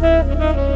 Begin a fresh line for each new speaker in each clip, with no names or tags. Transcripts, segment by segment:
Thank you.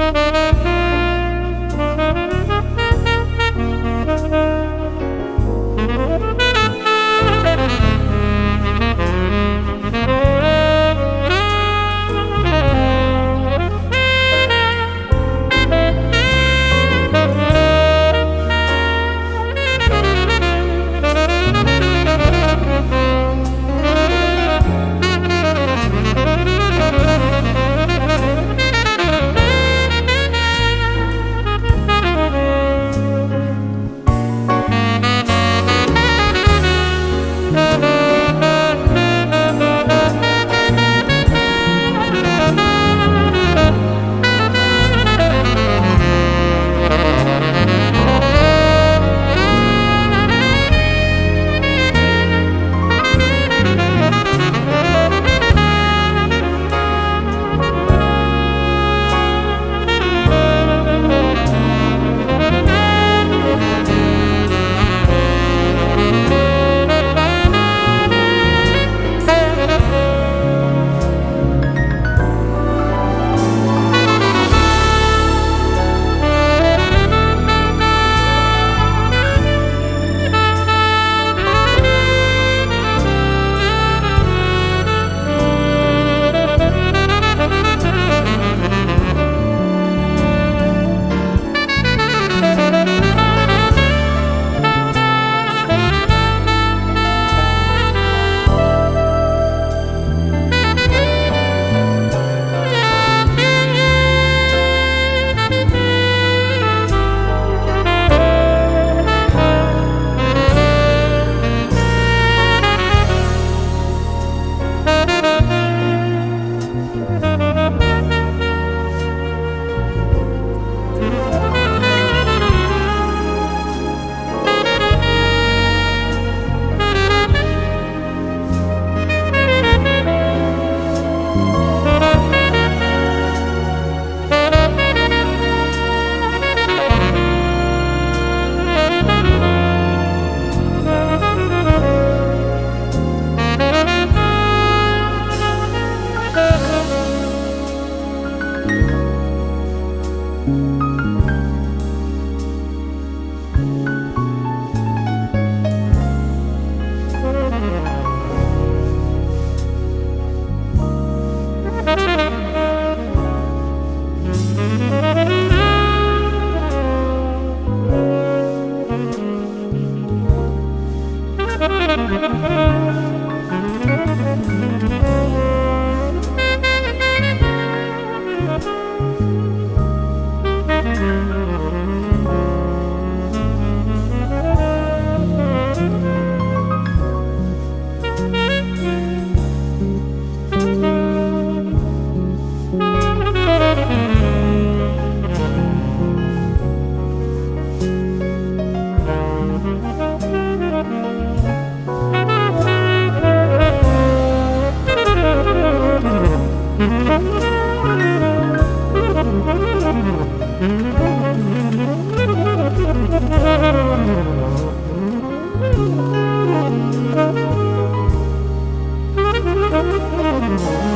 you. you Mm-hmm.